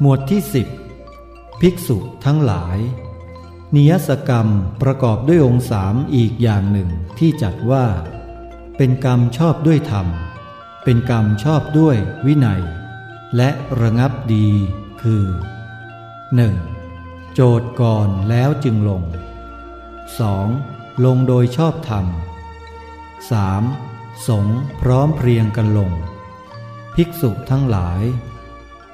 หมวดที่สิบภิกษุทั้งหลาย นิยสกรรมประกอบด้วยองค์สามอีกอย่างหนึ่งที่จัดว่า เป็นกรรมชอบด้วยธรรม เป็นกรรมชอบด้วยวินัย และระงับดีคือ 1. โจทย์ก่อนแล้วจึงลง 2. ลงโดยชอบธรรม 3. สงพร้อมเพรียงกันลง ภิกษุทั้งหลาย